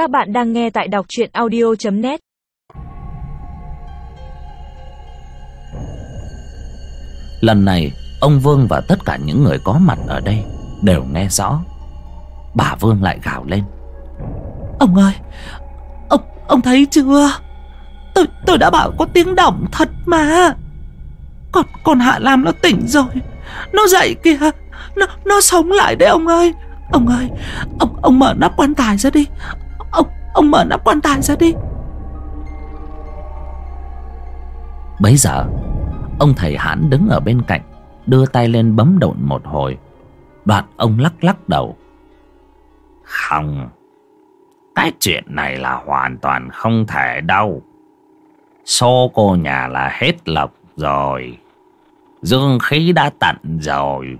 Các bạn đang nghe tại đọc truyện audio.net Lần này ông Vương và tất cả những người có mặt ở đây Đều nghe rõ. Bà Vương lại gào lên. Ông ơi Ông, ông thấy chưa? Tôi, tôi đã bảo có tiếng động thật mà. Còn, còn Hạ Lam nó tỉnh rồi. Nó dậy kìa. Nó, nó sống lại đấy ông ơi. Ông ơi Ông, ông mở nắp quan tài ra đi Ông, mở nắp quan tài ra đi. Bấy giờ Ông thầy hãn đứng ở bên cạnh Đưa tay lên bấm độn một hồi. Đoạn ông lắc lắc đầu. Không Cái chuyện này là hoàn toàn không thể đâu. Số cô nhà là hết lộc rồi. Dương khí đã tận rồi.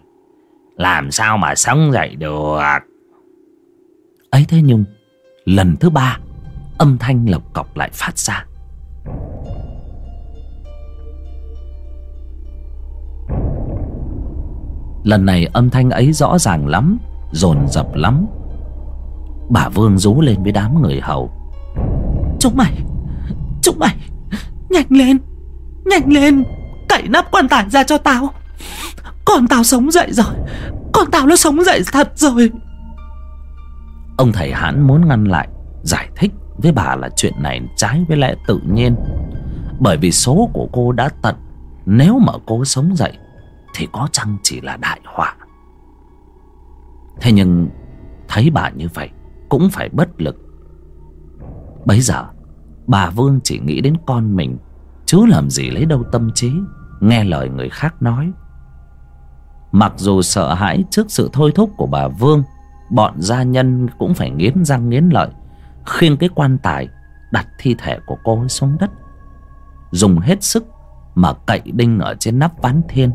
Làm sao mà sống dậy được? Ấy thế nhưng Lần thứ ba, Âm thanh lộc cọc lại phát ra. Lần này âm thanh ấy rõ ràng lắm, Dồn dập lắm. Bà Vương rú lên với đám người hầu. Chúng mày Chúng mày, Nhanh lên Nhanh lên, Cậy nắp quan tài ra cho tao. Con tao sống dậy rồi, Con tao nó sống dậy thật rồi. Ông thầy hãn muốn ngăn lại, Giải thích với bà là chuyện này trái với lẽ tự nhiên. Bởi vì số của cô đã tận, Nếu mà cô sống dậy, Thì có chăng chỉ là đại họa? Thế nhưng, Thấy bà như vậy, Cũng phải bất lực. Bấy giờ, Bà Vương chỉ nghĩ đến con mình, Chứ làm gì lấy đâu tâm trí, Nghe lời người khác nói. Mặc dù sợ hãi trước sự thôi thúc của bà Vương Bọn gia nhân cũng phải nghiến răng nghiến lợi, Khiêng cái quan tài, Đặt thi thể của cô ấy xuống đất. Dùng hết sức Mà cậy đinh ở trên nắp ván thiên.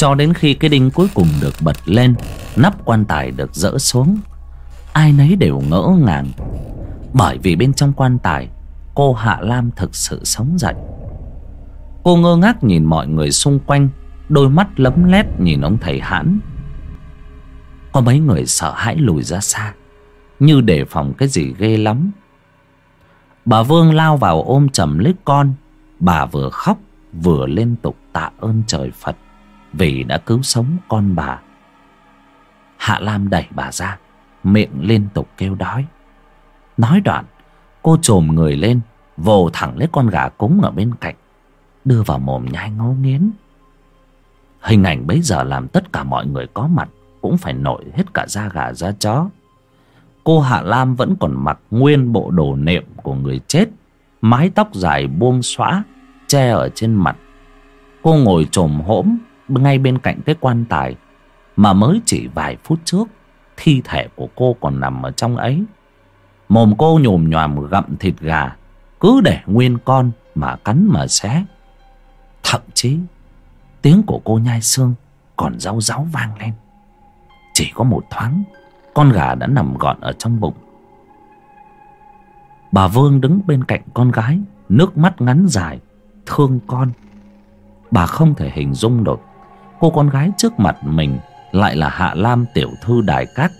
Cho đến khi cái đinh cuối cùng được bật lên, Nắp quan tài được dỡ xuống, Ai nấy đều ngỡ ngàng. Bởi vì bên trong quan tài, Cô Hạ Lam thực sự sống dậy. Cô ngơ ngác nhìn mọi người xung quanh, Đôi mắt lấm lét nhìn ông thầy hãn. Có mấy người sợ hãi lùi ra xa, Như đề phòng cái gì ghê lắm. Bà Vương lao vào ôm chầm lấy con, Bà vừa khóc, vừa liên tục tạ ơn trời Phật vì đã cứu sống con bà. Hạ lam đẩy bà ra, miệng liên tục kêu đói. Nói đoạn, cô trồm người lên, vồ thẳng lấy con gà cúng ở bên cạnh, đưa vào mồm nhai ngấu nghiến. Hình ảnh bấy giờ làm tất cả mọi người có mặt cũng phải nổi hết cả da gà da chó. Cô hạ lam vẫn còn mặc nguyên bộ đồ nệm của người chết, mái tóc dài buông xõa, che ở trên mặt. Cô ngồi trồm hổm ngay bên cạnh cái quan tài, mà mới chỉ vài phút trước, thi thể của cô còn nằm ở trong ấy. Mồm cô nhồm nhòm gặm thịt gà, cứ để nguyên con mà cắn mà xé. Thậm chí, tiếng của cô nhai xương còn rau ráu vang lên. Chỉ có một thoáng, con gà đã nằm gọn ở trong bụng. Bà vương đứng bên cạnh con gái, nước mắt ngắn dài, thương con. Bà không thể hình dung được cô con gái trước mặt mình lại là hạ lam tiểu thư đài cát.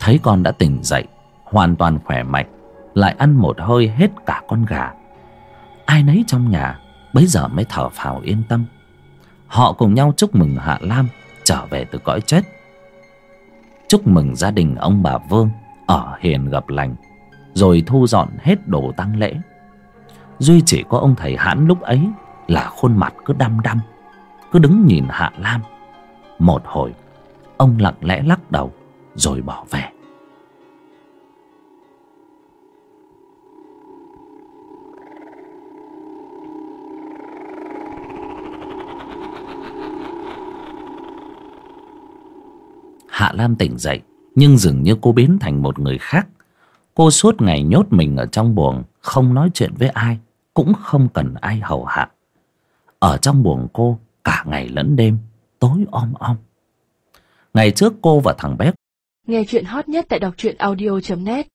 Thấy con đã tỉnh dậy, hoàn toàn khỏe mạnh, lại ăn một hơi hết cả con gà. Ai nấy trong nhà bấy giờ mới thở phào yên tâm. Họ cùng nhau chúc mừng hạ lam trở về từ cõi chết. Chúc mừng gia đình ông bà vương ở hiền gặp lành, rồi thu dọn hết đồ tang lễ duy chỉ có ông thầy hãn lúc ấy là khuôn mặt cứ đăm đăm, cứ đứng nhìn hạ lam. Một hồi, ông lặng lẽ lắc đầu rồi bỏ về. Hạ lam tỉnh dậy, nhưng dường như cô biến thành một người khác. Cô suốt ngày nhốt mình ở trong buồng, không nói chuyện với ai cũng không cần ai hầu hạ. Ở trong buồng cô, cả ngày lẫn đêm, tối om om. Ngày trước cô và thằng bé Nghe chuyện hot nhất tại đọc truyện audio.net